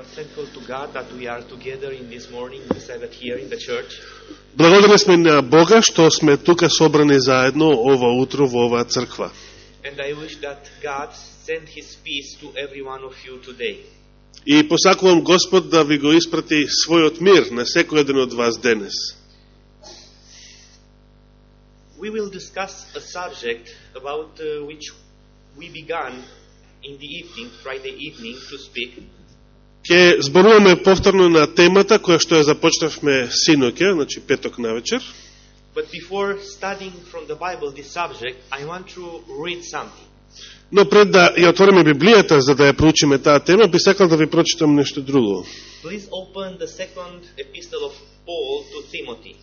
are thankful to God that we are together in this morning, we say that here in the church. Благодарни сме на Бога што сме тука собрани заедно ова утро во оваа црква. And I wish that God send His peace to every one of you today. И посакувам Господ да ви го испрати својот мир на секој еден од вас денес. We will discuss a subject about uh, which we began in the evening, Friday evening, to speak. Ке зборуваме повторно на темата која што ја започнавме синоќа, значи петок навечер. But before studying from the Bible this subject, I want to read something. Но пред да ја отвориме Библијата за да ја проучиме таа тема, би сакал да ви прочитам нешто друго. Please open the second epistle of Paul to Timothy.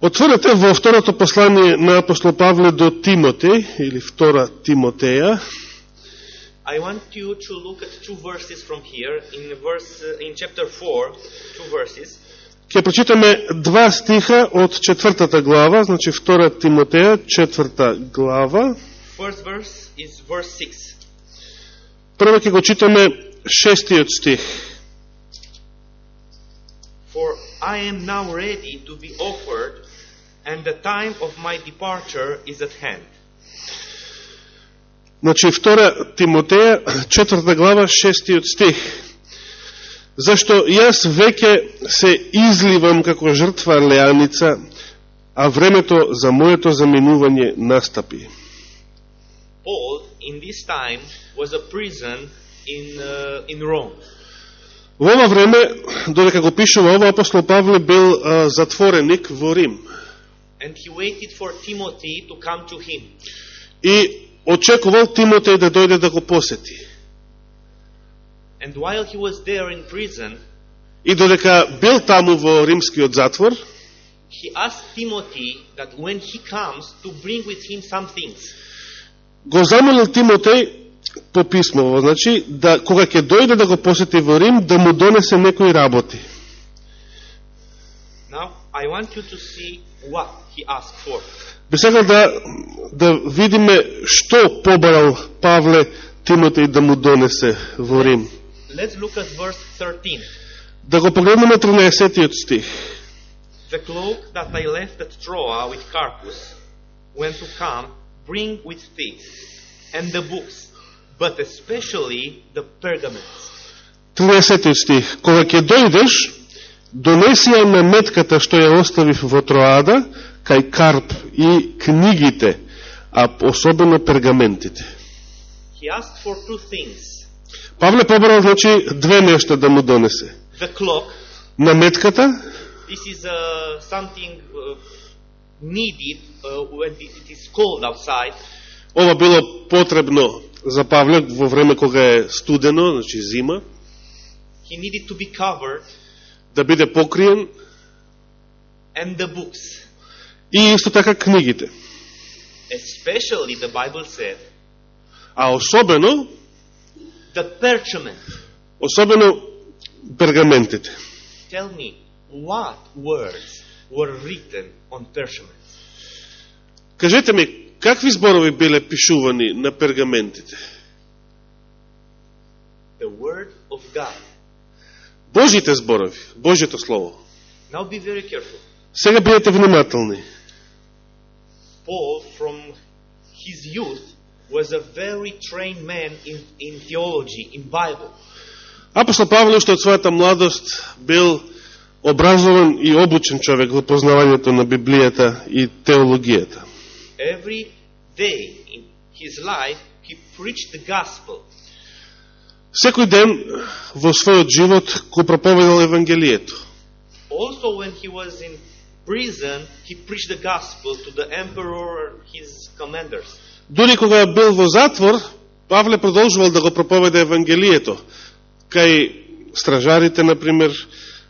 Отворете во второто послание на апостол Павле до Тимотеј, или втора Тимотеја, I want you to look at two verses from here in verse uh, in chapter 4, two verses. Ќе прочитаме два стиха од четвртата глава, значи втора Тимотеја, четврта глава. First verse is verse 6. Прво ќе го читаме шестиот стих. For I am now ready to be offered, and the time of my departure is at hand. Значи втора Тимотеја, четврта глава, шестиот стих. Зашто јас веќе се изливам како жртва леаница, а времето за моето заминување настапи. Paul, in this time, was a prison in, uh, in Rome. Во ова време, додека го пишува ова, апостол Павле бил а, затвореник во Рим. And he waited for Timothy to come to him. И очекувал Тимотеј да дојде да го посети. And while he was there in prison, И додека бил таму во римскиот затвор, he asked Timothy that when he comes to bring with him some things. го замолил Тимотеј по писмово, значи, да, кога ќе дојде да го посети во Рим, да му донесе некои работи. Now, I want you to see what he asked for. Би сакал да, да видиме што побарал Павле Тимотеј да му донесе во Рим. Let's look at verse 13. Да го погледнеме 13 стих. The cloak that I left at Troa with Carpus, when to come, bring with thee, and the books, but especially the pergaments. 13 стих. Кога ќе дојдеш, донеси ја наметката што ја оставив во Троада, кај Карп и книгите, а особено пергаментите. He asked for two things Павле побрал, значи, две нешта да му донесе. the cloak, Наметката, this is uh, something uh, needed uh, when it is cold outside, ова било потребно за Павле во време кога е студено, значи зима, he needed to be covered, да биде покриен, and the books. И исто така книгите. Especially, the Bible said, А особено, the особено пергаментите. Tell me, what words were written on? Кажете ми, какви зборови биле пишувани на пергаментите? The Word of God. Божите зборови, Божјето Слово. Now be very careful. Сега бидете внимателни. Paul, from his youth, was a very trained man in, in theology, in Bible. Апостол Павле уште од својата младост бил образован и обучен човек во познавањето на Библијата и теологијата. Every day in his life, he preached the gospel. Секој ден во својот живот го проповедал Евангелието. Also, when he was in prison, he preached the gospel to the emperor, his commanders. Дури кога бил во затвор, Павле продолжувал да го проповеда Евангелието кај стражарите, например,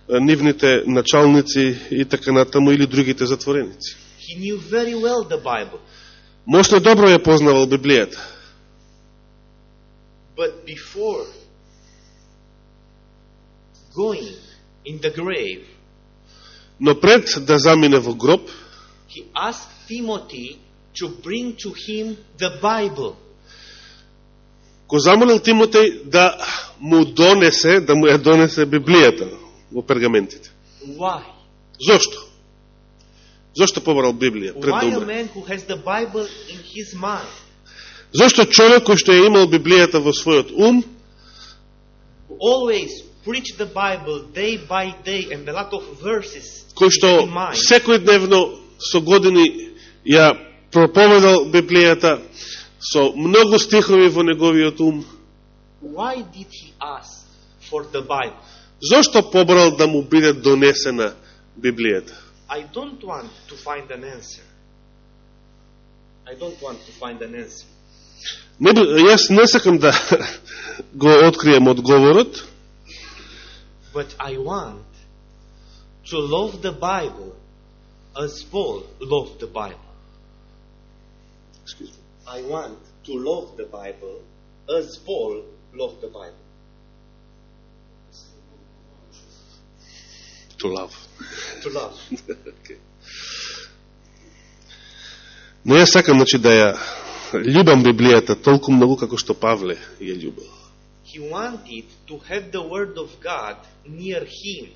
нивните началници и така натаму или другите затвореници. He knew very well the Bible. Мощно добро ја познавал Библијата. But before going in the grave, Но пред да замине во гроб, he asked Timothy to bring to him the Bible. го замолил Тимотеј да му донесе, да му ја донесе Библијата во пергаментите. Why? Зошто? Зошто побрал Библија пред да умре? man who has the Bible in his mind, Зошто човек кој што ја имал Библијата во својот ум, always preach the Bible day by day and a lot of verses кој што секојдневно со години ја проповедал Библијата со многу стихови во неговиот ум, why did he ask for the Bible? зошто побрал да му биде донесена Библијата? I don't want to find an answer. I don't want to find an answer. Не, јас не сакам да го открием одговорот, But I want to love the Bible as Paul loved the Bible. I want to love the Bible as Paul loved the Bible. to love. To love. Но јас сакам значи да ја љубам Библијата толку многу како што Павле ја љубил. He wanted to have the Word of God near him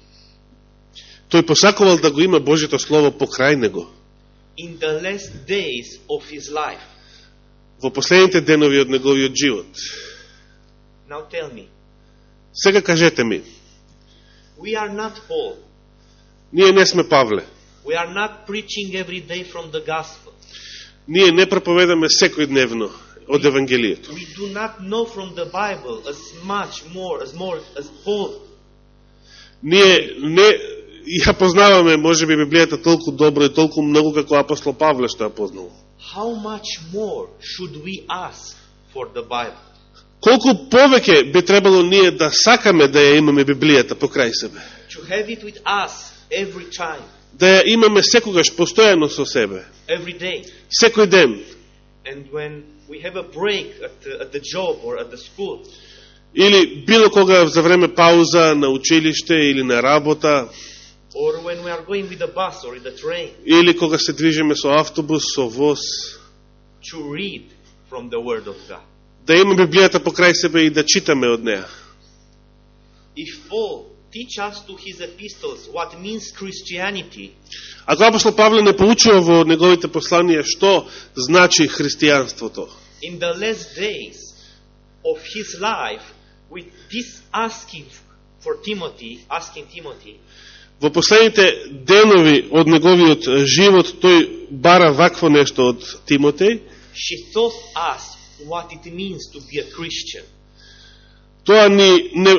Тој посакувал да го има Божјето слово покрај него in the last days of his life. во последните денови од неговиот живот. Now tell me, Сега кажете ми, we are not Paul. ние не сме Павле. We are not preaching every day from the gospel. Ние не проповедаме секојдневно од Евангелието. We do not know from the Bible as much more as more as Paul. Ние не ја познаваме можеби Библијата толку добро и толку многу како апостол Павле што ја познал. How much more should we ask for the Bible? Колку повеќе би требало ние да сакаме да ја имаме Библијата покрај себе. To have it with us every time, Да ја имаме секогаш постојано со себе. every day. Секој ден. And when we have a break at the, at the job or at the school, Или било кога за време пауза на училиште или на работа, or when we are going with the bus or in the train, или кога се движиме со автобус, со воз, to read from the Word of God. да имаме Библијата покрај себе и да читаме од неа. If Paul teach us to his epistles what means Christianity, Ако апостол Павле не поучува во неговите посланија што значи христијанството, in the last days of his life, with this asking for Timothy, asking Timothy, во последните денови од неговиот живот тој бара вакво нешто од Тимотеј, she taught us what it means to be a Christian. тоа ни не,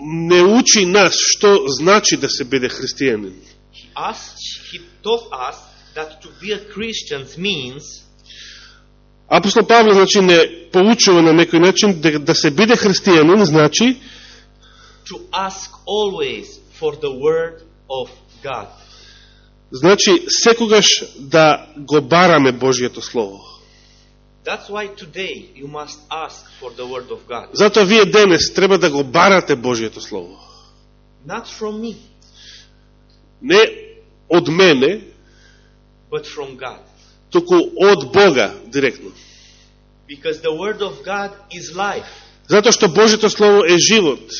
не учи нас што значи да се биде христијанин. Asked, he taught us that to be a Christian means Апостол Павле значи не поучува на некој начин да, да се биде христијанин значи to ask always for the word of God. значи секогаш да го бараме Божјето слово. That's why today you must ask for the word of God. Затоа вие денес треба да го барате Божјето слово. Not from me, Не од мене, but from God. туку од Бога директно. Because the word of God is life. Затоа што Божјето слово е живот.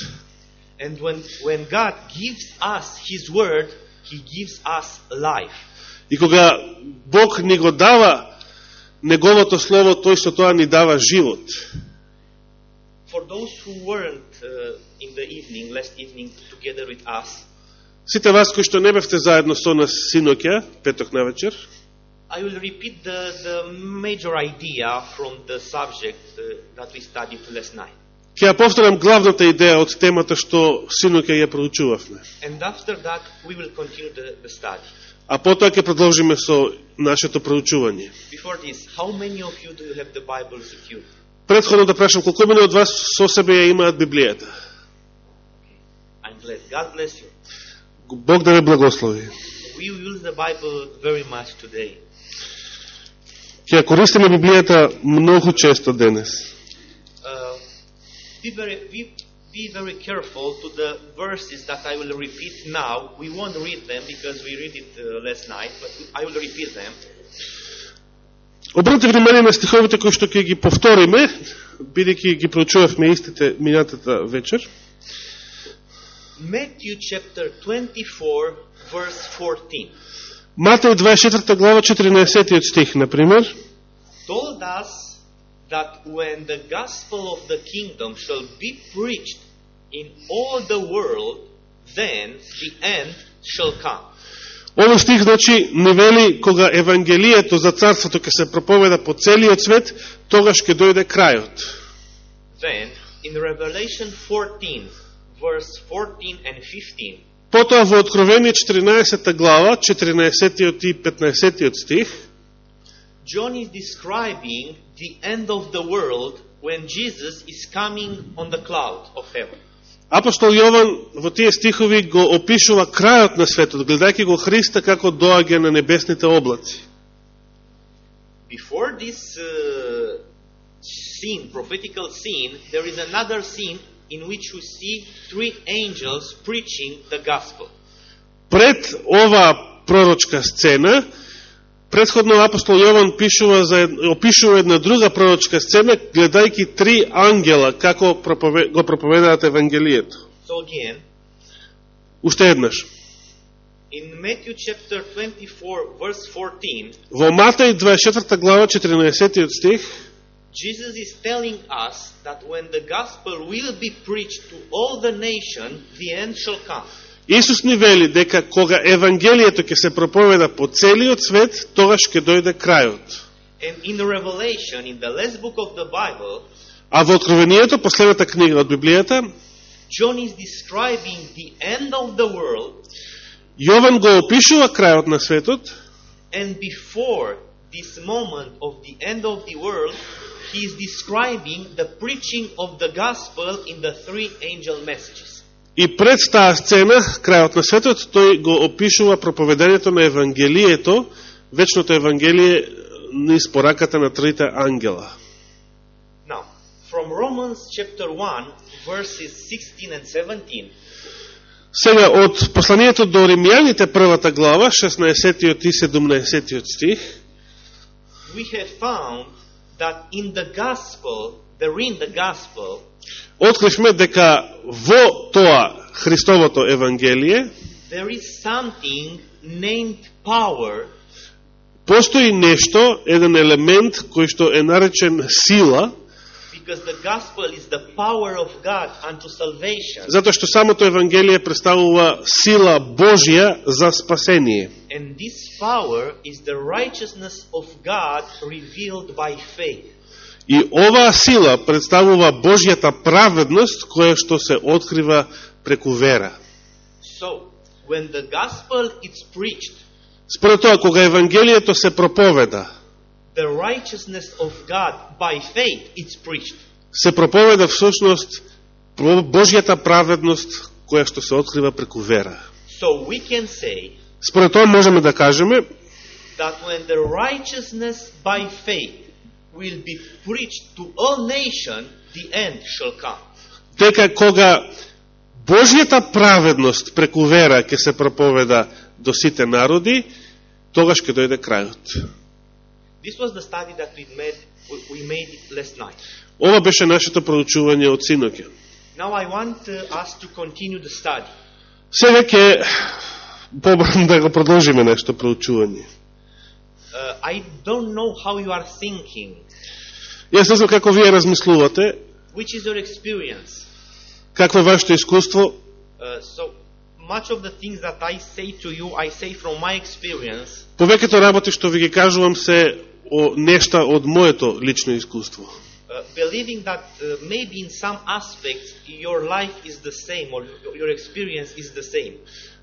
And when, when God gives us His word, He gives us life. И кога Бог ни го дава неговото слово, тој со тоа ни дава живот. For those who weren't uh, in the evening, last evening, together with us, Сите вас кои што не бевте заедно со нас синоќа, петок на вечер, I will repeat the, the major idea from the subject uh, that we studied last night. ќе ја повторам главната идеја од темата што синоќа ја проучувавме. And after that, we will continue the, the study. А потоа ќе продолжиме со нашето проучување. Предходно да прашам, колку мене од вас со себе ја имаат Библијата? Бог да ве благослови. We. Ќе ја користиме Библијата многу често денес. Uh, be very be, be very careful to the verses that I will repeat now. We won't read them because we read it uh, last night, but I will repeat them. Обрнете внимание на стиховите кои што ќе ги повториме, бидејќи ги проучувавме истите минатата вечер. Matthew chapter 24, verse 14 Матеј 24 глава 14 стих, например, told us that when the gospel of the kingdom shall be preached in all the world, then the end shall come. Овој стих, значи, не вели кога Евангелието за Царството ќе се проповеда по целиот свет, тогаш ќе дојде крајот. Then, in Revelation 14, verse 14 and 15, Потоа во Откровение 14 глава, 14 и 15 стих, John is describing the end of the world when Jesus is coming on the cloud of heaven. Апостол Јован во тие стихови го опишува крајот на светот, гледајќи го Христа како доаѓа на небесните облаци. Before this uh, scene, prophetical scene, there is another scene in which we see three angels preaching the gospel. Пред оваа пророчка сцена, предходно апостол Јован пишува за, опишува една друга пророчка сцена, гледајќи три ангела како пропове, го проповедаат Евангелието. So again, Уште еднаш. in Matthew chapter 24, verse 14, Во Матеј 24 глава 14 стих, Jesus is telling us that when the gospel will be preached to all the nation, the end shall come. Исус ни вели дека кога Евангелието ќе се проповеда по целиот свет, тогаш ќе дојде крајот. Bible, А во Откровението, последната книга од Библијата, John is describing the end of the world, Јован го опишува крајот на светот, and before this moment of the end of the world, he is describing the preaching of the gospel in the three angel messages. И пред таа сцена, крајот на светот, тој го опишува проповедањето на Евангелието, вечното Евангелие низ пораката на трите ангела. Now, from Romans chapter 1, verses 16 and 17, Сега, од посланието до Римјаните, првата глава, 16 и 17 стих, we have found that in the gospel, откривме дека во тоа Христовото Евангелие there is something named power постои нешто, еден елемент кој што е наречен сила, because the gospel is the power of God unto salvation. затоа што самото Евангелие представува сила Божја за спасение. And this power is the righteousness of God revealed by faith. И оваа сила представува Божјата праведност која што се открива преку вера. So, when the gospel is preached, Според тоа, кога Евангелието се проповеда, the righteousness of God by faith is preached. се проповеда всушност Божјата праведност која што се открива преку вера. So we can say Според тоа можеме да кажеме that when the righteousness by faith will be preached to all nations, the end shall come. дека кога Божјата праведност преку вера ќе се проповеда до сите народи, тогаш ќе дојде крајот. This was the study that we made, we made last night. Ова беше нашето проучување од синоќа. Now I want uh, us to continue the study. Сега ќе побрам да го продолжиме нашето проучување. Uh, I don't know how you are thinking. Јас не знам како вие размислувате, Which is your experience? какво е вашето искуство. Uh, so much of the things that I say to you, I say from my experience. Повеќето работи што ви ги кажувам се о нешта од моето лично искуство. Uh, believing that uh, maybe in some aspects your life is the same or your experience is the same.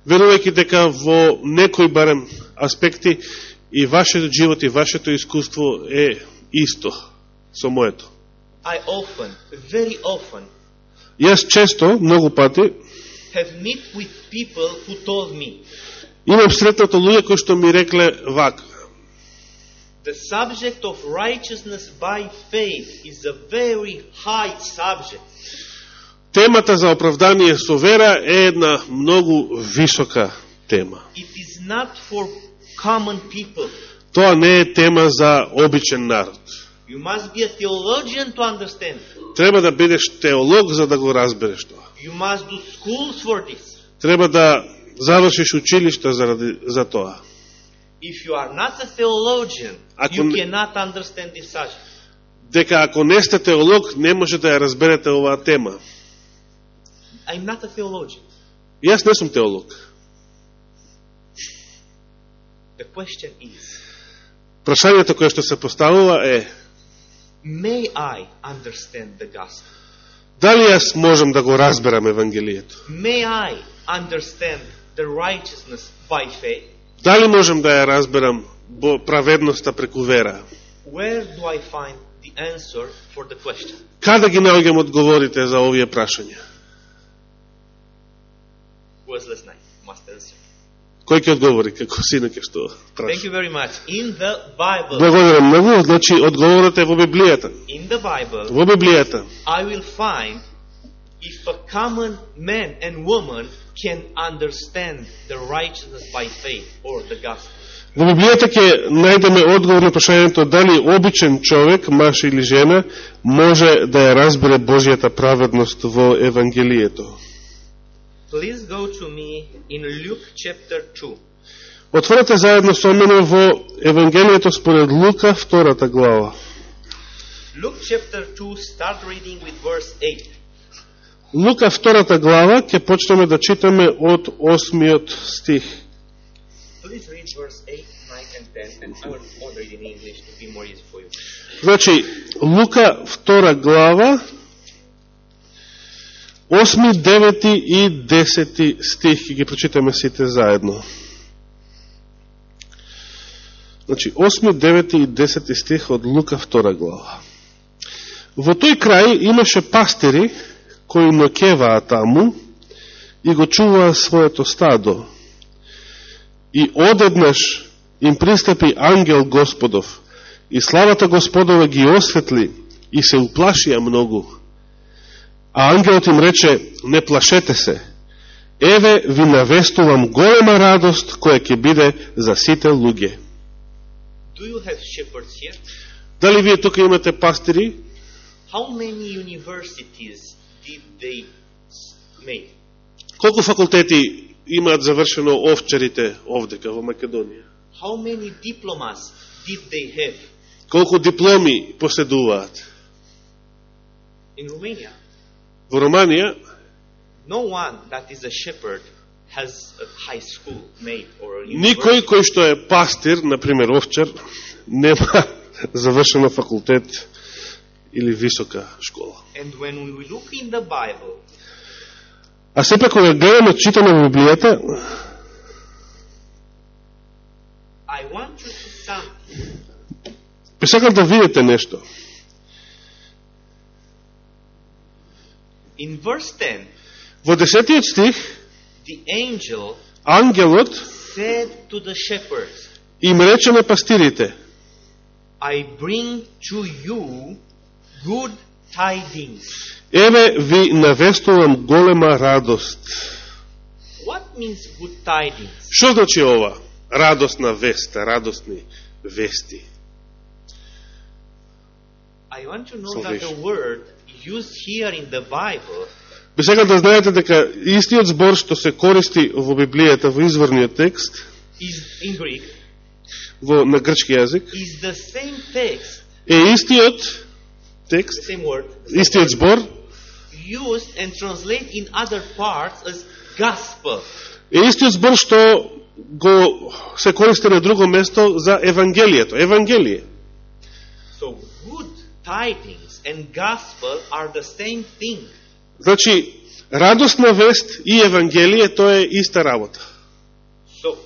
Верувајќи дека во некои барем аспекти и вашето живот и вашето искуство е исто со моето. I often, very often, Јас често, многу пати, have met with people who told me имам сретнато луѓе кои што ми рекле вака. the subject of righteousness by faith is a very high subject. Темата за оправдание со вера е една многу висока тема. It is not for common people. Тоа не е тема за обичен народ. You must be a theologian to understand. Треба да бидеш теолог за да го разбереш тоа. You must do schools for this. Треба да завршиш училишта заради за тоа. If you are not a theologian, Ако you cannot understand this subject. Дека ако не сте теолог, не може да ја разберете оваа тема. I'm not a theologian. Јас не сум теолог. The question is, Прашањето кое што се поставува е may I understand the gospel? дали јас можам да го разберам Евангелието? May I understand the righteousness by faith? Дали можам да ја разберам бо праведноста преку вера? Where do I find the answer for the question? Каде ги наоѓам одговорите за овие прашања? Was last night? Кој ќе одговори како синаке што Thank праша? you very much. In the Bible, Благодарам многу, значи одговорот е во Библијата. in the Bible, Во Библијата I will find if a common man and woman can understand the righteousness by faith or the gospel. Во Библијата ќе најдеме одговор на прашањето дали обичен човек, маж или жена, може да ја разбере Божјата праведност во Евангелието. Please go to me in Luke chapter 2. Отворете заедно со мене во Евангелието според Лука, втората глава. Luke chapter 2, start reading with verse 8. Лука, втората глава, ќе почнеме да читаме од осмиот стих. Please read verse 8, 9, and 10, and I will I'll read in English to be more easy for you. Значи, Лука, втора глава, осми, девети и десети стих, и ги прочитаме сите заедно. Значи, осми, девети и десети стих од Лука, втора глава. Во тој крај имаше пастири кои нокеваа таму и го чуваа своето стадо. И одеднаш им пристапи ангел Господов, и славата Господова ги осветли, и се уплашија многу. А ангелот им рече, не плашете се, еве ви навестувам голема радост која ќе биде за сите луѓе. Дали вие тука имате пастири? How many universities did they make? Колку факултети имаат завршено овчарите овдека во Македонија? How many diplomas did they have Колку дипломи поседуваат? in Romania? Во Романија, No one that is a shepherd has a high school made or a никој кој што е пастир, например овчар, нема завршено факултет или висока школа. And when we look in the Bible, А сепак кога гледаме, читаме во Библијата, I want you to сакал да видите нешто. In verse 10, Во десетиот стих, the angel ангелот said to the shepherds, им рече на пастирите, I bring to you good tidings. еве ви навестувам голема радост. What means good tidings? Што значи ова? Радосна веста, радосни вести. I want to know that the word used here in the Bible Би сакал да знаете дека истиот збор што се користи во Библијата, во изворниот текст, Greek во, на грчки јазик, text, е истиот текст, word, истиот збор, word, used and translated in other parts as gospel. е истиот збор што го се користи на друго место за Евангелието. Евангелие. So good tidings and gospel are the same thing. Значи, радосна вест и Евангелие, тоа е иста работа. So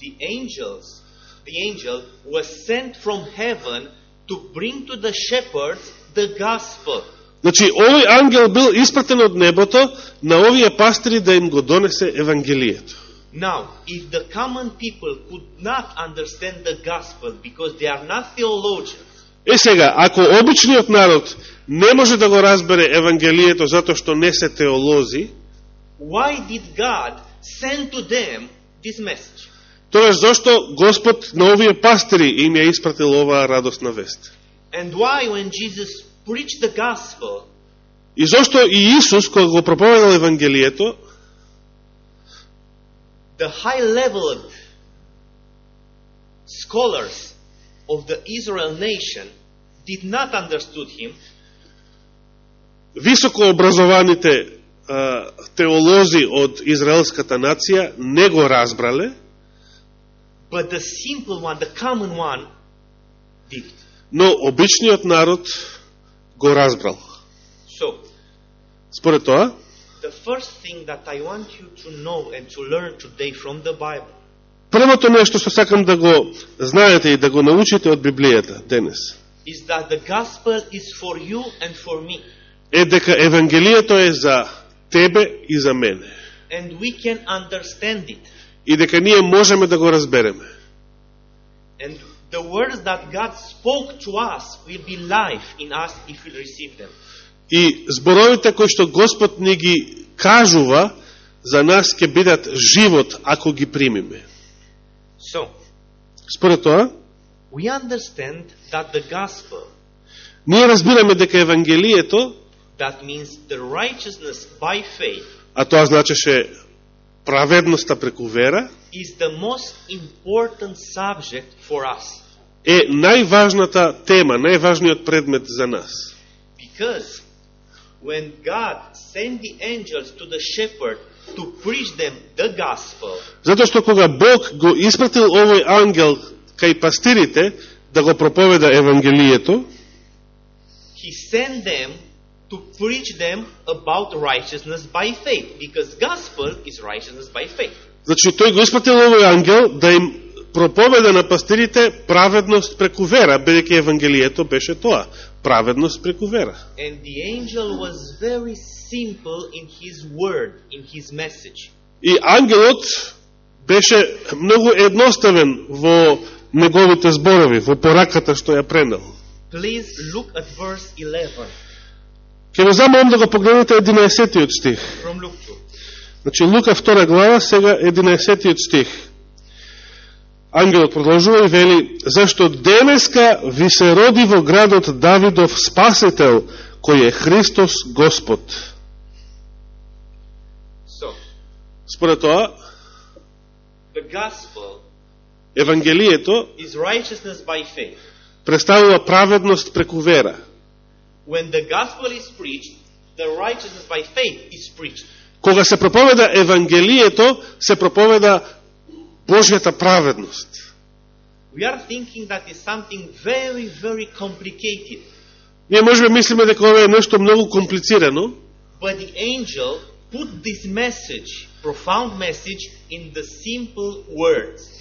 the angels, the angel was sent from heaven to bring to the shepherds the gospel. Значи, овој ангел бил испратен од небото на овие пастири да им го донесе Евангелието. Now, if the common people could not understand the gospel because they are not theologians, Е сега, ако обичниот народ не може да го разбере Евангелието затоа што не се теолози, why did God send to them this message? тогаш зашто Господ на овие пастири им ја испратил оваа радосна вест? And why, when Jesus preached the gospel, И зошто и Исус, кога го проповедал Евангелието, the high leveled scholars of the Israel nation did not understood him, високо образованите теолози од израелската нација не го разбрале, but the simple one, the common one, did. но обичниот народ го разбрал. So, Според тоа, the first thing that I want you to know and to learn today from the Bible првото нешто што сакам да го знаете и да го научите од Библијата денес, is that the gospel is for you and for me. е дека Евангелието е за тебе и за мене. And we can understand it. И дека ние можеме да го разбереме. And the words that God spoke to us will be life in us if we receive them. И зборовите кои што Господ ни ги кажува, за нас ќе бидат живот ако ги примиме. So, Според тоа, we understand that the gospel, ние разбираме дека Евангелието, that means the righteousness by faith, а тоа значеше праведноста преку вера, is the most important subject for us. е најважната тема, најважниот предмет за нас. Because when God sent the angels to the shepherd to preach them the gospel, Затоа што кога Бог го испратил овој ангел кај пастирите да го проповеда Евангелието, he sent them to preach them about righteousness by faith. Because gospel is righteousness by faith. значи тој го испратил овој ангел да им проповеда на пастирите праведност преку вера, бидејќи Евангелието беше тоа, праведност преку вера. And the angel was very simple in his word, in his message. И ангелот беше многу едноставен во неговите зборови, во пораката што ја пренел. Please look at verse 11 Ке ве замолам да го погледнете 11 стих. from Luke 2. Значи Лука 2 глава, сега 11 стих. Ангелот продолжува и вели, зашто денеска ви се роди во градот Давидов Спасител, кој е Христос Господ. So, Според тоа, the gospel Евангелието представува праведност преку вера. Кога се проповеда Евангелието, се проповеда Божјата праведност. We are thinking that is something very, very complicated. Ние можеме мислиме дека ова е нешто многу комплицирано, But the angel put this message, profound message, in the simple words.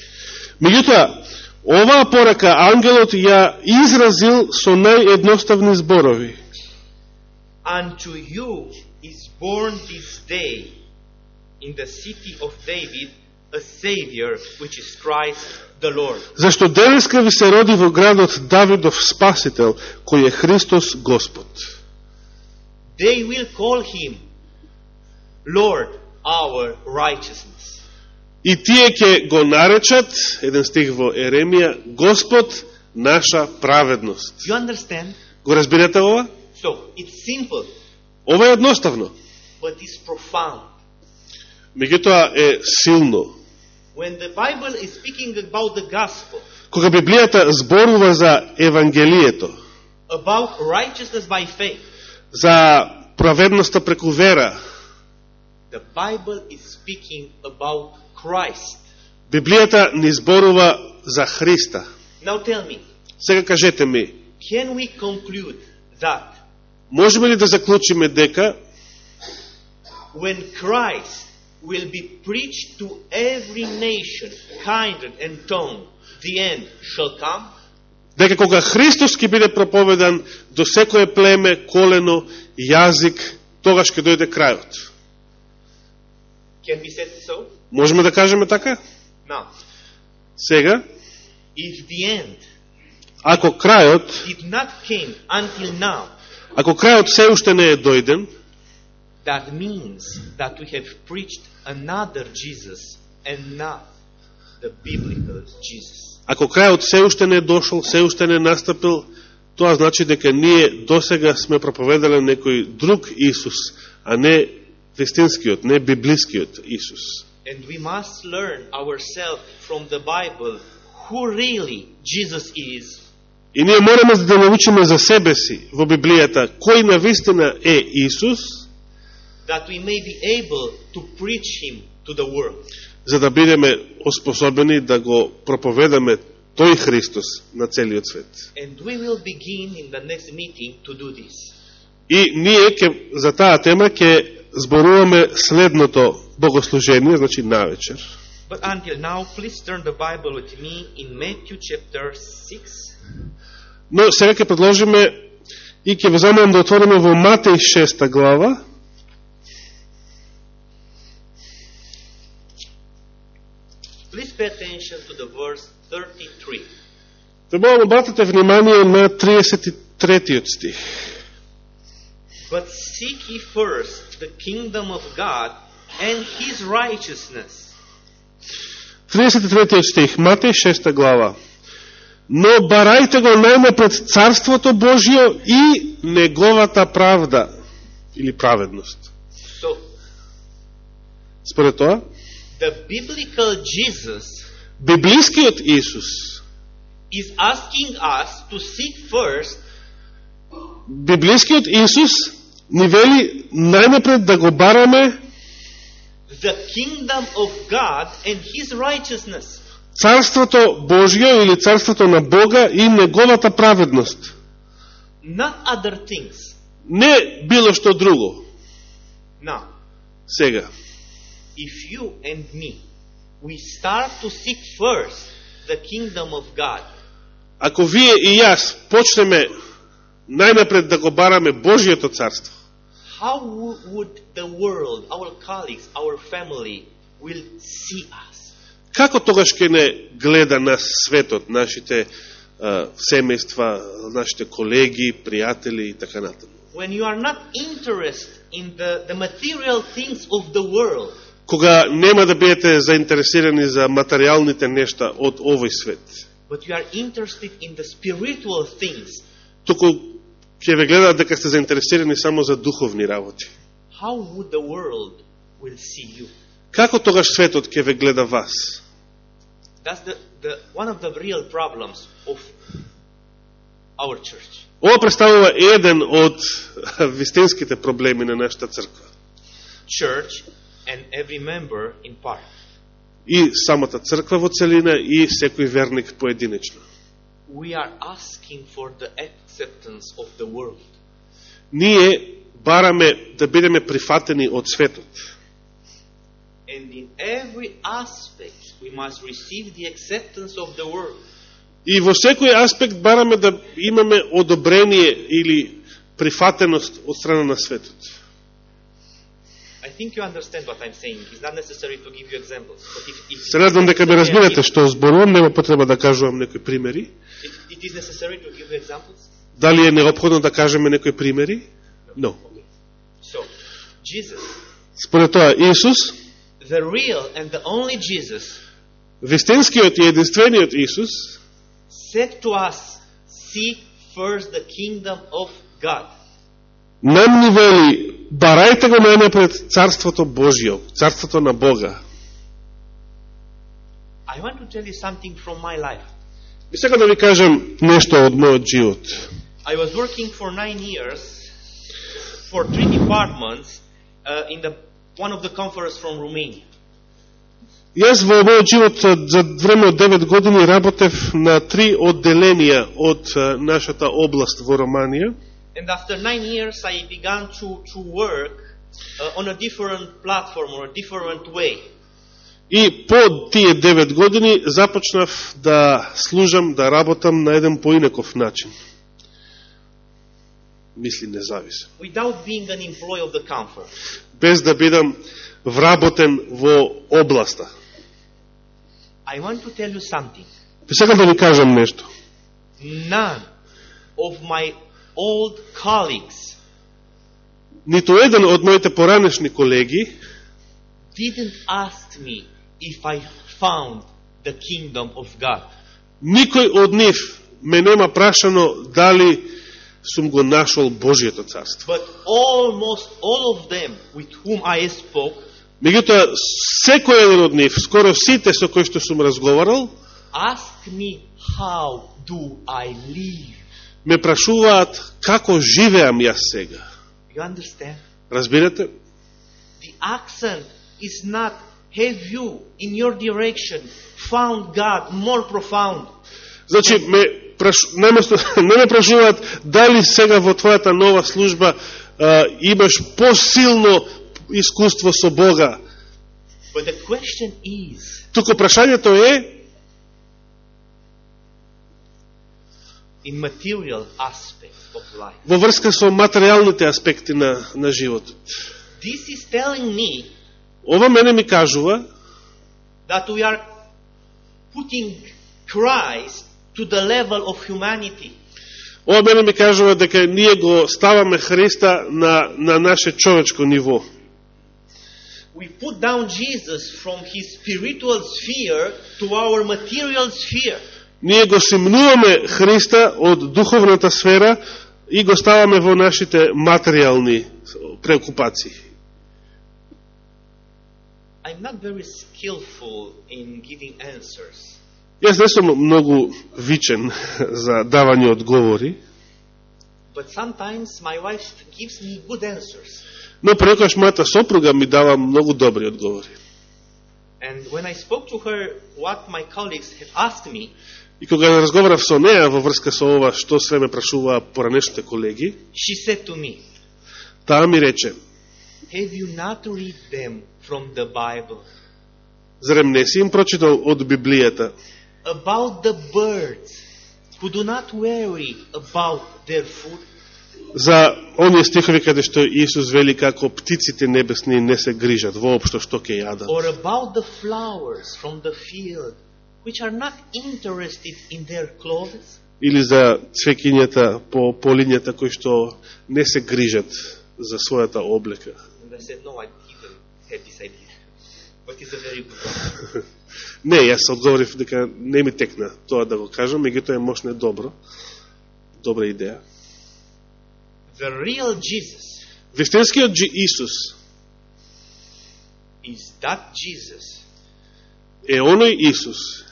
Меѓутоа, оваа порака ангелот ја изразил со наједноставни зборови. Unto you is born this day in the city of David a Savior, which is Christ the Lord. Зашто денеска ви се роди во градот Давидов Спасител, кој е Христос Господ. They will call him Lord, our righteousness. И тие ќе го наречат, еден стих во Еремија, Господ наша праведност. You understand? Го разбирате ова? So, it's simple, Ова е едноставно, but it's profound. меѓутоа е силно. When the Bible is speaking about the gospel, Кога Библијата зборува за Евангелието, about righteousness by faith, за праведноста преку вера, the Bible is speaking about Christ. Библијата ни зборува за Христа. Now tell me, Сега кажете ми, can we conclude that можеме ли да заклучиме дека when Christ will be preached to every nation, kindred and tongue, the end shall come? дека кога Христос ќе биде проповедан до секое племе, колено, јазик, тогаш ќе дојде крајот. Can we say so? Можеме да кажеме така? Now, Сега, if the end ако крајот, did not came until now, ако крајот се уште не е дојден, that means that we have preached another Jesus and not the biblical Jesus. ако крајот се уште не е дошол, се уште не е настапил, тоа значи дека ние досега сме проповедале некој друг Исус, а не вистинскиот, не библискиот Исус. And we must learn ourselves from the Bible who really Jesus is. И ние мораме да научиме за себе си во Библијата кој на вистина е Исус, that we may be able to preach him to the world. за да бидеме оспособени да го проповедаме тој Христос на целиот свет. And we will begin in the next meeting to do this. И ние ке, за таа тема ќе зборуваме следното богослужение, значи навечер. But until now, please turn the Bible with me in Matthew chapter 6. Но сега ќе предложиме и ќе ве замолам да отвориме во Матеј 6 глава. Please pay attention to the verse 33. Да молам обратите внимание на 33 стих. But seek ye first the kingdom of God and his righteousness, 33 стих, Матеј 6 глава. Но барајте го најнапред Царството Божјо и Неговата правда или праведност. So, Според тоа, the biblical Jesus библискиот Исус, is asking us to seek first библискиот Исус ни вели најнапред да го бараме the kingdom of God and his righteousness. Царството Божјо или Царството на Бога и Неговата праведност. Not other things. Не било што друго. Now, Сега, if you and me, we start to seek first the kingdom of God, ако вие и јас почнеме најнапред да го бараме Божјото Царство, how wo- would the world, our colleagues, our family will see us? како тогаш ќе не гледа нас светот, нашите а, семејства, нашите колеги, пријатели и така натаму? When you are not interested in the, the material things of the world, Кога нема да бидете заинтересирани за материјалните нешта од овој свет, but you are interested in the spiritual things, туку Ќе ве гледаат дека сте заинтересирани само за духовни работи. how would the world will see you? Како тогаш светот ќе ве гледа вас? That's the, the one of the real problems of our church. Ова представува еден од вистинските проблеми на нашата црква. Church and every member in part. И самата црква во целина и секој верник поединечно. We are asking for the acceptance of the world. Ние бараме да бидеме прифатени од светот. And in every aspect, we must receive the acceptance of the world. И во секој аспект бараме да имаме одобрение или прифатеност од страна на светот. I think you understand what I'm saying. It's not necessary to give you examples. But if, if Се надам дека ме разбирате што зборувам, нема потреба да кажувам некои примери. It, it is necessary to give you examples. Дали е необходно да кажеме некои примери? No. So, Jesus, Според тоа, Исус, the real and the only Jesus, вистинскиот и единствениот Исус, said to us, seek first the kingdom of God. нам ни вели, барајте го најнапред Царството Божјо, Царството на Бога. I want to tell you something from my life. И сега да ви кажем нешто од мојот живот. I was working for nine years for three departments uh, in the one of the conference from Romania. Јас во мојот живот за време од 9 години работев на три одделенија од а, нашата област во Романија. And after nine years, I began to, to work uh, on a different platform or a different way. И по тие 9 години започнав да служам, да работам на еден поинаков начин. Мисли независен. without being an employee of the conference. Без да бидам вработен во областа. I want to tell you something. Сега да ви кажам нешто. None of my old colleagues Ниту еден од моите поранешни колеги didn't ask me if I found the kingdom of God. Никој од нив ме нема прашано дали сум го нашол Божието царство. But almost all of them with whom I spoke Меѓутоа, секој еден од нив, скоро сите со кои што сум разговарал, ask me how do I live. Ме прашуваат како живеам јас сега. Разбирате? The accent is not have you in your direction found God more profound. Значи, ме праш... наместо, не ме прашуваат дали сега во твојата нова служба а, имаш посилно искуство со Бога. But the question is, Туку прашањето е во врска со материјалните аспекти на, на животот. This is telling me Ова мене ми кажува that we are putting Christ to the level of humanity. Ова мене ми кажува дека ние го ставаме Христа на, на наше човечко ниво. We put down Jesus from his spiritual sphere to our material sphere. Ние го симнуваме Христа од духовната сфера и го ставаме во нашите материјални преокупации. I'm not very skillful in giving answers. Јас не сум многу вичен за давање одговори, But sometimes my wife gives me good answers. но прекојаш мојата сопруга ми дава многу добри одговори. And when I spoke to her what my colleagues had asked me, И кога разговарав со неа во врска со ова што све ме прашуваа поранешните колеги, she said to me, таа ми рече, Have you not read them from the Bible? зарем не си им прочитал од Библијата About the birds who do not worry about their food, за оние стихови каде што Исус вели како птиците небесни не се грижат воопшто што ќе јадат. or about the flowers from the field, which are not interested in their clothes? Или за цвекињата по полињата кои што не се грижат за својата облека. And I said, No, I didn't have this idea. But it's a very good one. Не, јас одговорив дека не ми текна тоа да го кажам, меѓутоа е можно е добро. Добра идеја. The real Jesus Вистинскиот Исус is that Jesus е оној Исус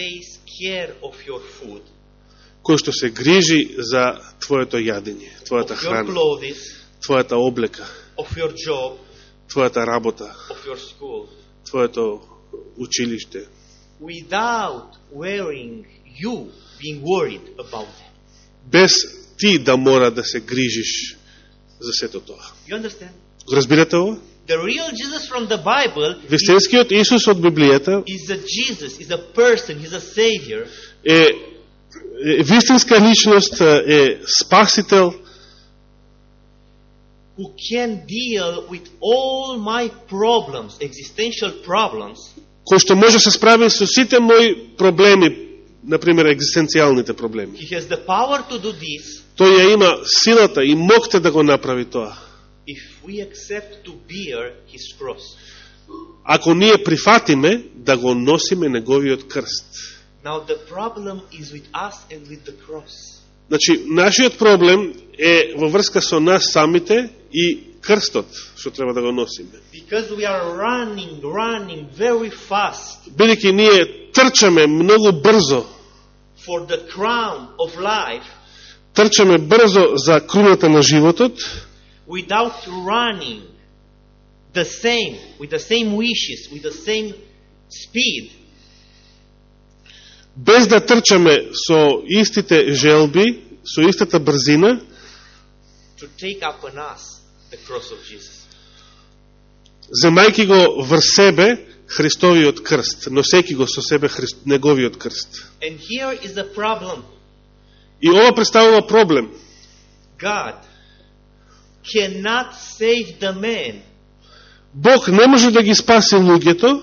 takes care of your food, кој што се грижи за твоето јадење, твојата храна, clothes, твојата облека, of your job, твојата работа, of your school, твоето училиште, without wearing you being worried about them. без ти да мора да се грижиш за сето тоа. You understand? Разбирате ова? The real Jesus from the Bible is, Вистинскиот Исус од Библијата is a Jesus, is a person, he's a savior е, е вистинска личност, е спасител, who can deal with all my problems, existential problems, кој што може да се справи со сите мои проблеми, например, екзистенцијалните проблеми. he has the power to do this Тој ја има силата и мокте да го направи тоа. If we accept to bear his cross. Ако ние прифатиме да го носиме неговиот крст. Now the problem is with us and with the cross. Значи, нашиот проблем е во врска со нас самите и крстот, што треба да го носиме. Because we are running, running very fast Бидејќи ние трчаме многу брзо, for the crown of life трчаме брзо за круната на животот, without running the same, with the same wishes, with the same speed, без да трчаме со истите желби, со истата брзина, to take upon us the cross of Jesus. земајки го врз себе Христовиот крст, носејки го со себе Христ, неговиот крст. And here is the problem. И ова представува проблем. God cannot save the man Бог не може да ги спаси луѓето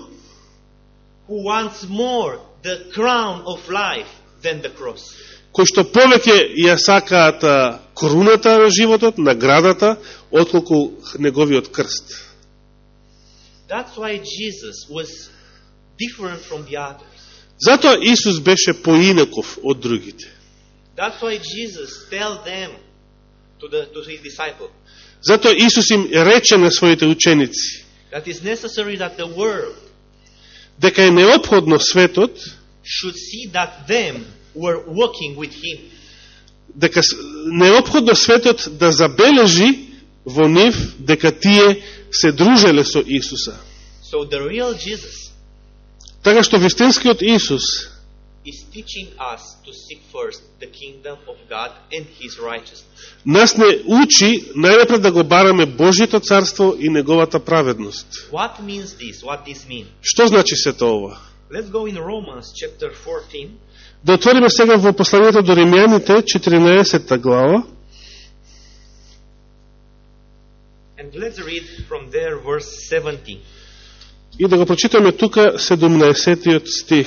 who wants more the crown of life than the cross. кои што повеќе ја сакаат а, коруната на животот, наградата, отколку неговиот крст. That's why Jesus was different from the others. Затоа Исус беше поинаков од другите. That's why Jesus tell them to the to his disciple Затоа Исус им рече на своите ученици that it's necessary that the world дека е необходно светот should see that them were walking with him. дека необходно светот да забележи во нив дека тие се дружеле со Исуса. So the real Jesus Така што вистинскиот Исус is teaching us to seek first the kingdom of God and his righteousness. нас не учи најнапред да го бараме Божјето царство и неговата праведност. What means this? What this mean? Што значи сето ова? Let's go in Romans chapter 14 Да отвориме сега во посланието до Римјаните, 14 глава, and let's read from there verse 17. и да го прочитаме тука 17 стих.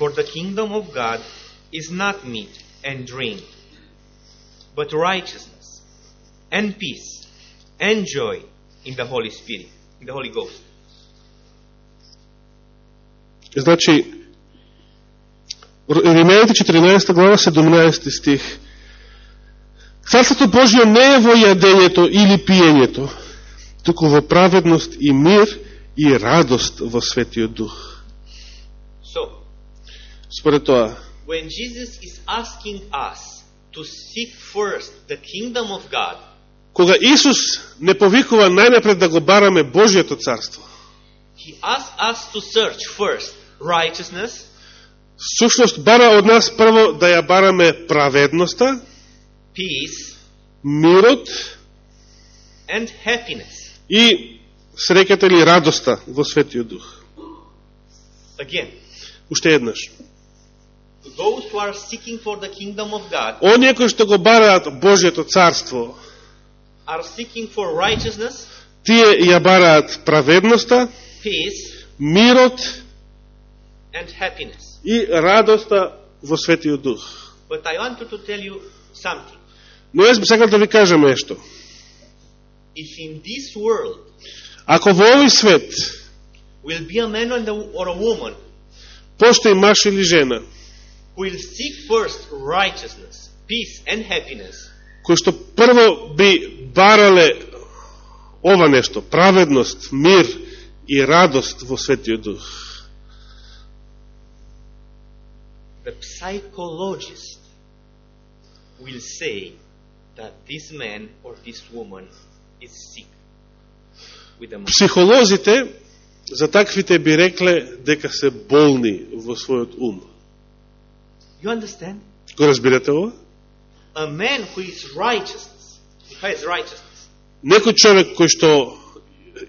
For the kingdom of God is not meat and drink, but righteousness and peace and joy in the Holy Spirit, in the Holy Ghost. Значи, Римјаните 14 глава 17 стих. Царството Божјо не е во јадењето или пиењето, туку во праведност и мир и радост во Светиот Дух. Според тоа, when Jesus is asking us to seek first the kingdom of God, кога Исус не повикува најнапред да го бараме Божјото царство, he asks us to search first righteousness, сушност бара од нас прво да ја бараме праведноста, peace, мирот and happiness. и среќата или радоста во Светиот Дух. Again, Уште еднаш. Those who are seeking for the kingdom of God Оние кои што го бараат Божјето царство, are seeking for righteousness, тие ја бараат праведноста, peace, мирот and happiness. и радоста во Светиот Дух. But I want to tell you something. Но јас би сакал да ви кажам нешто. If in this world Ако во овој свет will be a man or a woman постои маш или жена, will seek first righteousness, peace, and happiness, кои што прво би барале ова нешто, праведност, мир и радост во Светиот Дух, the psychologist will say that this man or this woman is sick психолозите за таквите би рекле дека се болни во својот ум. You understand? Го разбирате ова? A man who is righteousness, who has righteousness, Некој човек кој што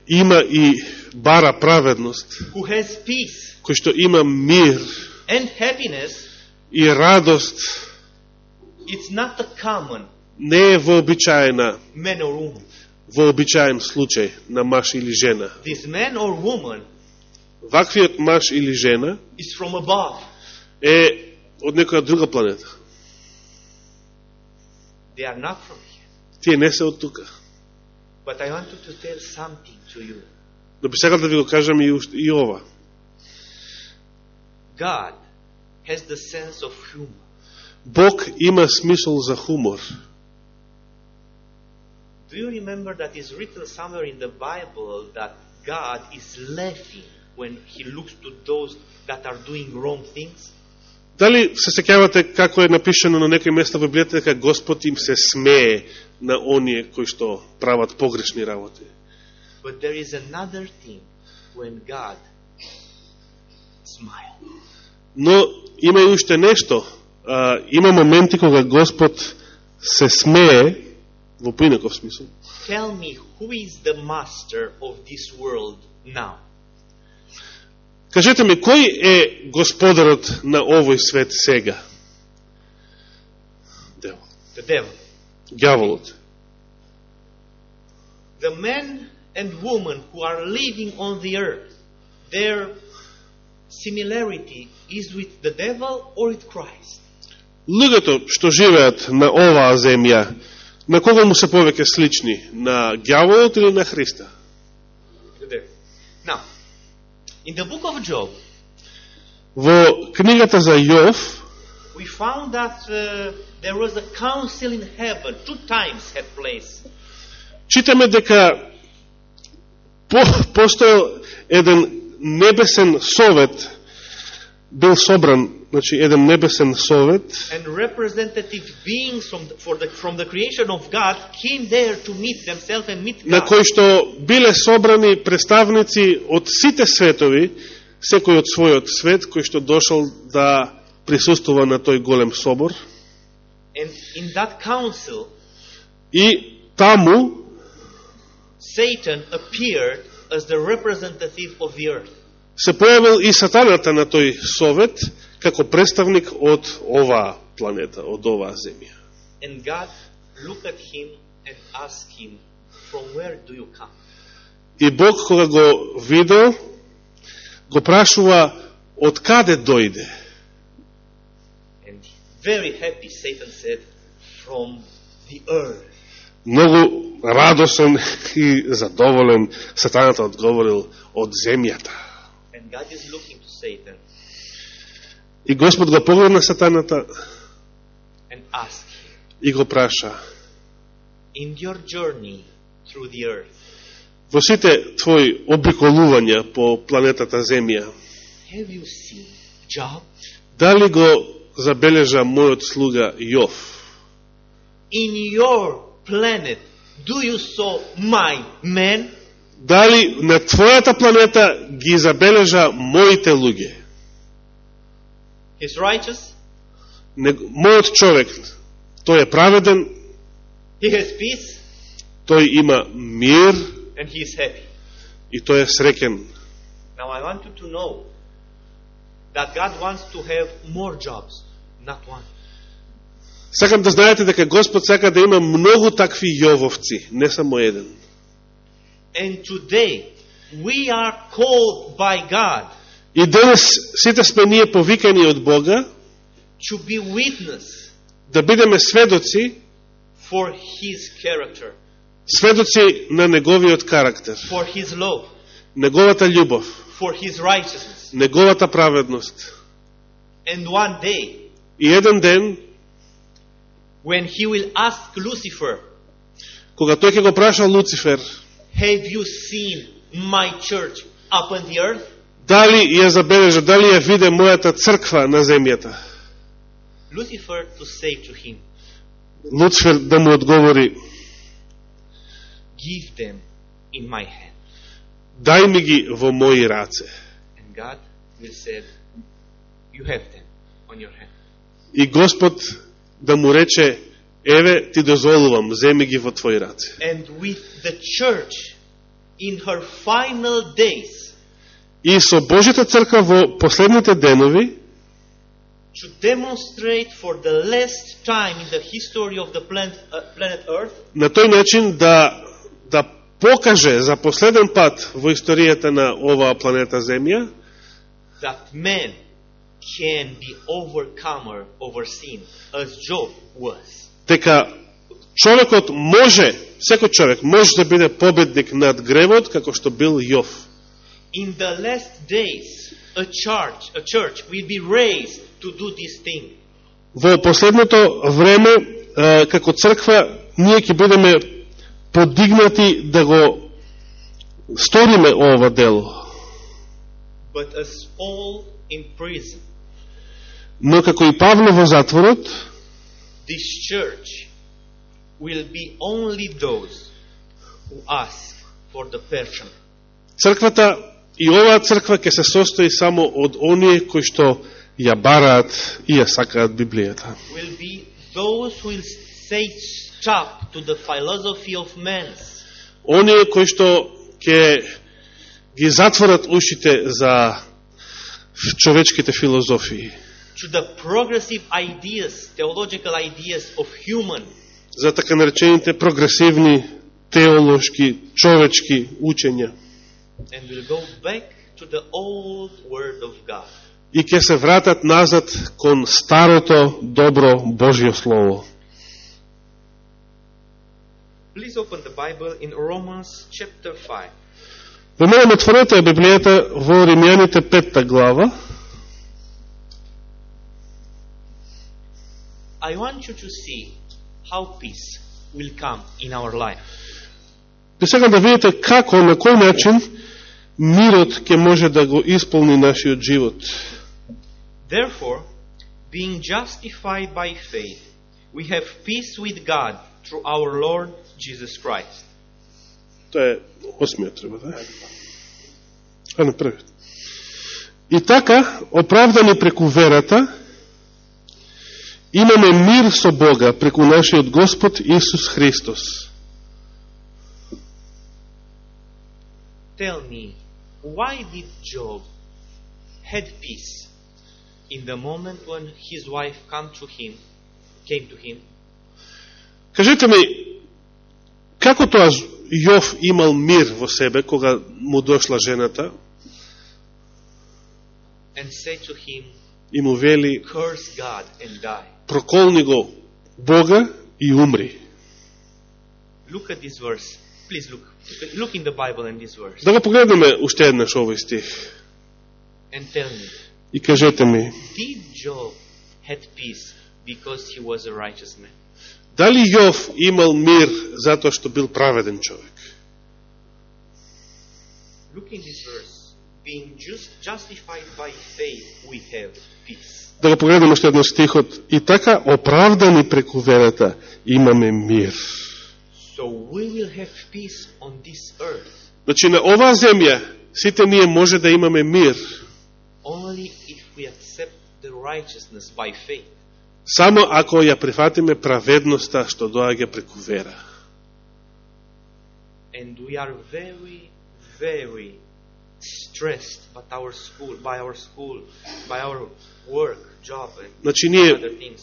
има и бара праведност, who has peace кој што има мир and happiness, и радост, it's not a common не е вообичаена, man or woman. вообичаен случај на маж или жена. This man or woman Ваквиот маж или жена is from above. е од некоја друга планета. They are not from here. Тие не се од тука. But I want to tell something to you. Но би сакал да ви го кажам и, ушт- и ова. God has the sense of humor. Бог има смисол за хумор. Do you remember that is written somewhere in the Bible that God is laughing when He looks to those that are doing wrong things? Дали се сеќавате како е напишано на некој места во Библијата дека Господ им се смее на оние кои што прават погрешни работи? But there is another thing when God smiles. Но има и уште нешто. А, има моменти кога Господ се смее, во поинаков смисол. Tell me who is the master of this world now? Кажете ми, кој е господарот на овој свет сега? Девол. The devil. Гјаволот. The men and women who are living on the earth, their similarity is with the devil or with Christ? Луѓето што живеат на оваа земја, на кого му се повеќе слични? На гјаволот или на Христа? Now, in the book of Job, Во книгата за Јов, we found that uh, there was a council in heaven, two times had place. Читаме дека по, постоел еден небесен совет, бил собран, значи еден небесен совет, And representative beings from the, for the, from the creation of God came there to meet themselves and meet на God. кој што биле собрани представници од сите светови, секој од својот свет, кој што дошол да присуствува на тој голем собор. And in that council, И таму Satan appeared as the representative of the earth. Се појавил и сатаната на тој совет како представник од оваа планета, од оваа земја. And God looked at him and asked him, From where do you come? И Бог кога го видел, го прашува од каде дојде. And very happy, Satan said, From the earth. Многу радосен и задоволен, сатаната одговорил од земјата. God is looking to Satan И Господ го погледна сатаната and asked him, и го праша, In your journey through the earth, во сите твои обиколувања по планетата Земја, have you seen Job? дали го забележа мојот слуга Јов? In your planet, do you saw my men? Дали на твојата планета ги забележа моите луѓе? He's righteous, Не- Мојот човек, тој е праведен, he has peace, тој има мир and he is happy. и тој е среќен. Now I want you to know that God wants to have more jobs, not one. Сакам да знаете дека Господ сака да има многу такви јововци, не само еден. And today, we are called by God И денес сите сме ние повикани од Бога to be witness да бидеме сведоци, for His character, сведоци на неговиот карактер, for His love, неговата љубов, for His righteousness. неговата праведност. And one day, И еден ден, when He will ask Lucifer, кога тој ќе го праша Луцифер, Have you seen my church up on the earth? дали ја забележа, дали ја виде мојата црква на земјата? Lucifer to say to him, Луцифер да му одговори, Give them in my hand. дај ми ги во моји раце. And God will say, You have them on your hand. И Господ да му рече, еве ти дозволувам, земи ги во твои раце. And with the church in her final days И со Божјата црква во последните денови, to demonstrate for the last time in the history of the planet, uh, planet Earth на тој начин да, да покаже за последен пат во историјата на оваа планета Земја, that man can be overcomer over sin as Job was. Дека човекот може, секој човек може да биде победник над гревот, како што бил Јов. In the last days, a church, a church will be raised to do this thing. Во последното време, како црква, ние ќе бидеме подигнати да го сториме ова дело. But as all in prison, Но како и Павле во затворот, this church will be only those who ask for the pension. црквата и оваа црква ќе се состои само од оние кои што ја бараат и ја сакаат Библијата. Will be those who will say stop to the philosophy of men. Оние кои што ќе ги затворат ушите за човечките филозофии, to the progressive ideas, theological ideas of human, за така наречените прогресивни теолошки, човечки учења and will go back to the old word of God. и ќе се вратат назад кон старото добро Божјо слово. Please open the Bible in Romans chapter 5. Помолам отворете ја Библијата во Римјаните петта глава. I want you to see how peace will come in our life. Те сега да видите како, на кој начин мирот ќе може да го исполни нашиот живот. Therefore, being justified by faith, we have peace with God through our Lord Jesus Christ. Тоа е осмиот треба, да? А не првиот. И така, оправдани преку верата, имаме мир со Бога преку нашиот Господ Исус Христос. Tell me, why did Job had peace in the moment when his wife come to him, came to him? Кажете ми, како тоа Јов имал мир во себе кога му дошла жената and said to him, и му вели Curse God and die. Проколни го Бога и умри. Look at this verse. Please look. Look in the Bible in this verse. Да го погледнеме уште еднаш овој стих And tell me, и кажете ми, did Job had peace because he was a righteous man? дали Јов имал мир затоа што бил праведен човек? Look in this verse. Being just justified by faith, we have peace. Да го погледнеме уште еднаш стихот и така оправдани преку верата имаме мир. So we will have peace on this earth Значи на оваа земја сите ние може да имаме мир only if we accept the righteousness by faith. само ако ја прифатиме праведноста што доаѓа преку вера. And we are very, very stressed by our school, by our school, by our work, job, and Значи ние other things.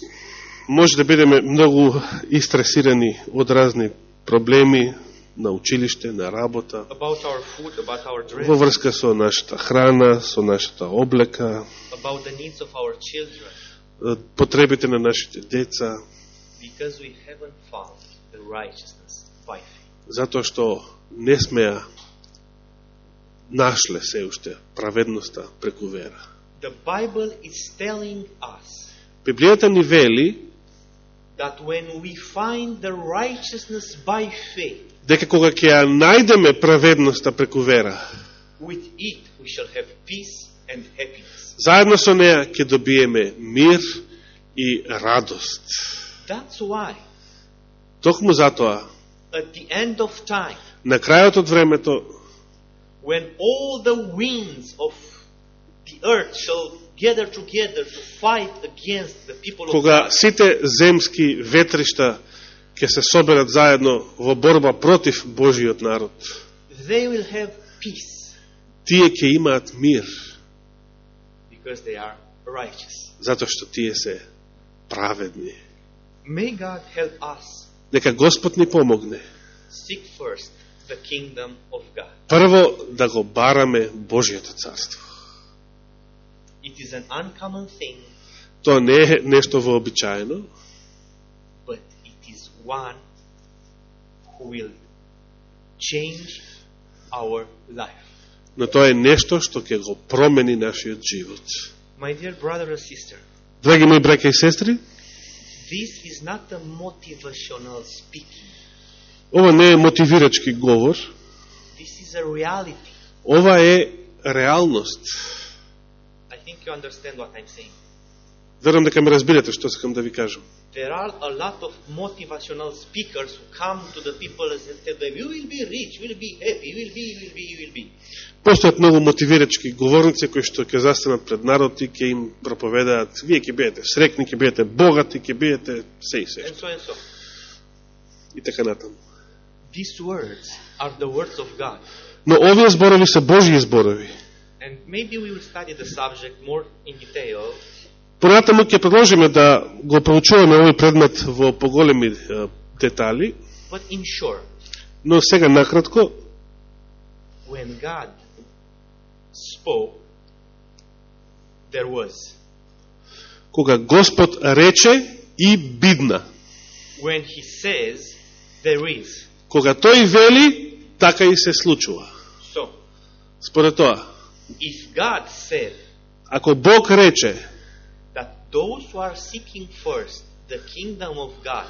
може да бидеме многу истресирани од разни проблеми на училиште, на работа, About our food, about our dress, во врска со нашата храна, со нашата облека, about the needs of our children, потребите на нашите деца, because we haven't found the righteousness by faith. затоа што не сме ја нашле се уште праведноста преку вера. The Bible is telling us Библијата ни вели that when we find the righteousness by faith, дека кога ќе ја најдеме праведноста преку вера, with it we shall have peace and happiness. заедно со неа ќе добиеме мир и радост. That's why Токму затоа, at the end of time, на крајот од времето, when all the winds of the earth shall gather together to fight against the people of кога сите земски ветришта ќе се соберат заедно во борба против Божиот народ, they will have peace тие ќе имаат мир, because they are righteous. затоа што тие се праведни. May God help us Нека Господ ни помогне. seek first the kingdom of God. Прво да го бараме Божиото царство. It is an uncommon thing, Тоа не е нешто вообичаено, but it is one who will change our life. но тоа е нешто што ќе го промени нашиот живот. My dear brother or sister, Драги мои браќа и сестри, this is not a motivational speaking. Ова не е мотивирачки говор, ова е реалност. Верувам дека ме разбирате што сакам да ви кажам. There are a lot of motivational speakers who come to the people and tell them, you will be rich, you will be happy, you will be, you will be, you will be. Постојат многу мотивирачки говорници кои што ќе застанат пред народ и ќе им проповедаат вие ќе бидете срекни, ќе бидете богати, ќе бидете се и се. And so and so. И така натаму. These words are the words of God. Но овие зборови се Божји зборови. And maybe we will study the subject more in detail Понатаму ќе продолжиме да го проучуваме овој предмет во поголеми детали, But in short, но сега накратко, when God spoke, there was. кога Господ рече и бидна. When He says, there is. Кога тој вели, така и се случува. So, Според тоа, if God said ако Бог рече that those who are seeking first the kingdom of God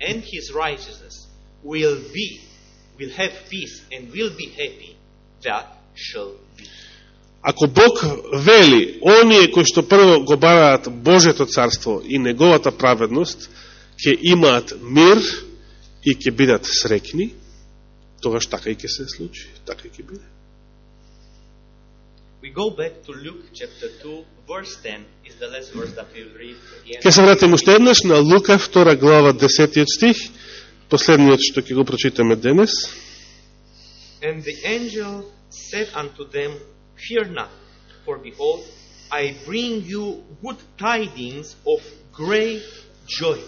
and his righteousness will be, will have peace and will be happy, that shall be. Ако Бог вели, оние кои што прво го бараат Божето царство и неговата праведност, ќе имаат мир и ќе бидат срекни, тогаш така и ќе се случи, така и ќе биде. We go back to Luke chapter 2, verse 10 is the last verse that we read. Ке се вратим уште еднаш на Лука, втора глава, 10 стих, последниот што ќе го прочитаме денес. And the angel said unto them, Fear not, for behold, I bring you good tidings of great joy,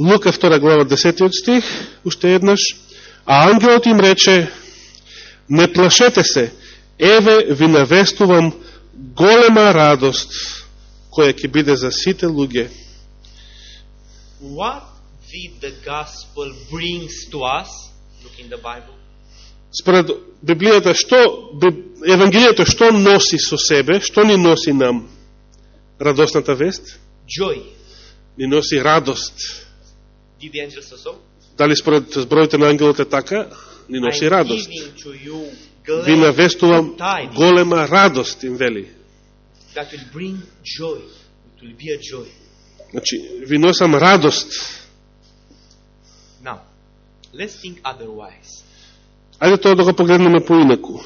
Лука, втора глава, 10 стих, уште еднаш. А ангелот им рече, не плашете се, еве ви навестувам голема радост, која ќе биде за сите луѓе. What did the gospel brings to us? Look in the Bible. Според Библијата, што, Евангелието што носи со себе, што ни носи нам радосната вест? Joy. Ни носи радост. The angels also? Дали според зброите на ангелот е така? Ни носи радост. Ви навестувам голема радост, им вели. that will bring joy. It will be a joy. Значи, ви носам радост. Now, let's think otherwise. Ајде тоа да го погледнеме поинаку.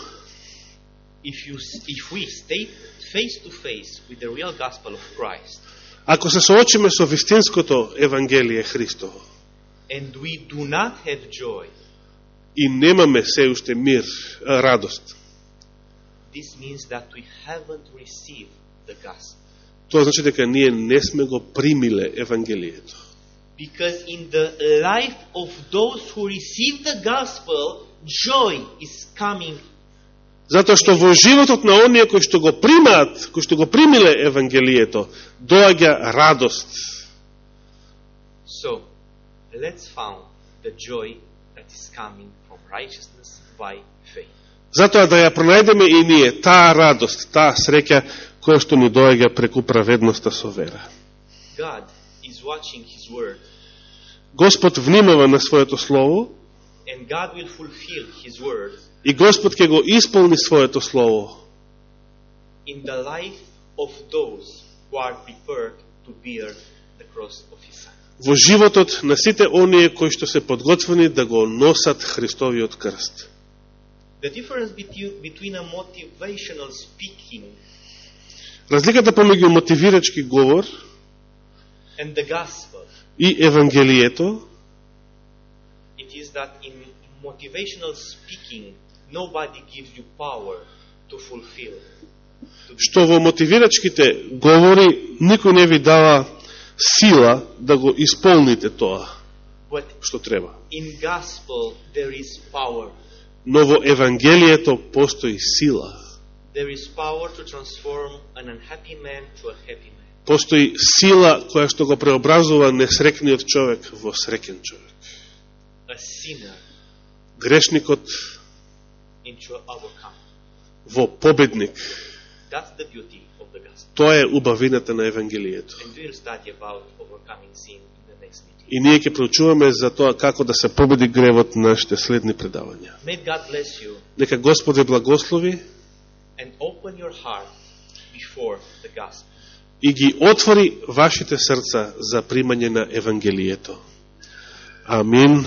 If you, if we stay face to face with the real gospel of Christ, Ако се соочиме со вистинското Евангелие Христово and we do not have joy, и немаме се уште мир, радост, this means that we haven't received the gospel. тоа значи дека ние не сме го примиле Евангелието. Because in the life of those who receive the gospel, joy is coming. Затоа што во животот на оние кои што го примаат, кои што го примиле Евангелието, доаѓа радост. So, let's found the joy that is coming from righteousness by faith. Затоа да ја пронајдеме и ние таа радост, таа среќа која што ни доаѓа преку праведноста со вера. God is watching His word, Господ внимава на своето слово and God will fulfill His word и Господ ќе го исполни своето слово in the life of those who are prepared to bear the cross of His Son. во животот на сите оние кои што се подготвени да го носат Христовиот крст. The difference between, a motivational speaking Разликата помеѓу мотивирачки говор and the gospel и Евангелието it is that in motivational speaking nobody gives you power to fulfill што во мотивирачките говори никој не ви дава сила да го исполните тоа but што треба. in gospel there is power Но во Евангелието постои сила. there is power to transform an unhappy man to a happy man Постои сила која што го преобразува несрекниот човек во среќен човек. a sinner Грешникот во победник. Тоа е убавината на Евангелието. И ние ќе проучуваме за тоа како да се победи гревот на нашите следни предавања. Нека Господ ве благослови и ги отвори вашите срца за примање на Евангелието. Амин.